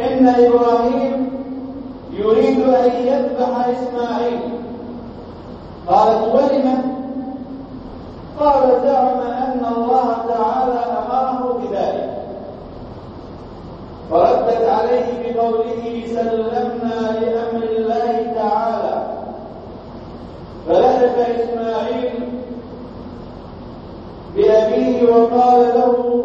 إن إبراهيم يريد أن يذبح إسماعيل قالت ولم قال زعم أن الله تعالى أمره بذلك فردت عليه بقوله سلمنا لأمر الله تعالى فلحف إسماعيل بأبيه وقال له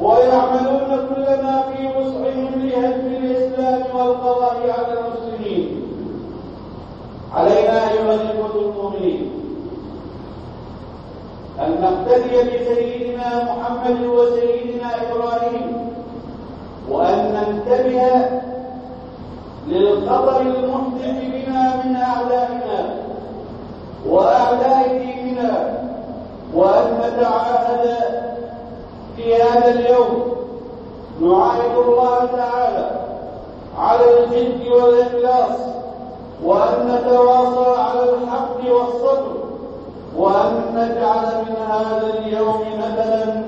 ويعملون كل ما في وسعهم لهدم الإسلام والقضاء على المسلمين علينا أيها الإخوة المؤمنين أن نقتدي بسيدنا محمد وسيدنا إبراهيم وأن ننتبه للخطر المحدث بنا من أعدائنا وأعداء ديننا وأن نتعاهد في هذا اليوم نعاهد الله تعالى على الجد والإخلاص وأن نتواصى على الحق والصبر وأن نجعل من هذا اليوم مثلا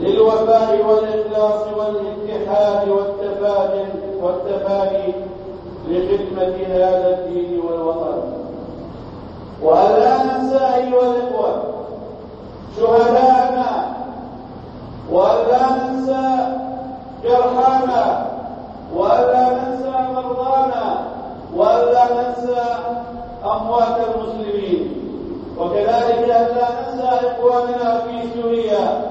للوفاء والإخلاص والاتحاد والتفاهم والتفاني لخدمة هذا الدين والوطن ولا ننسى أيها الإخوة شهداءنا ولا ننسى جرحانا ولا ننسى مرضانا ولا ننسى أموات المسلمين وكذلك ألا ننسى إخواننا في سوريا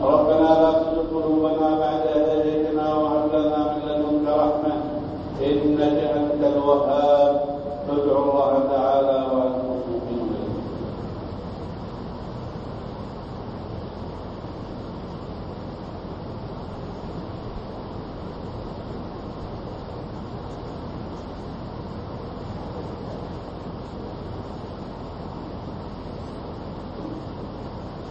ربنا لا تزغ قلوبنا بعد اذ هديتنا وهب لنا من لدنك رحمه انك انت الوهاب ندعو الله تعالى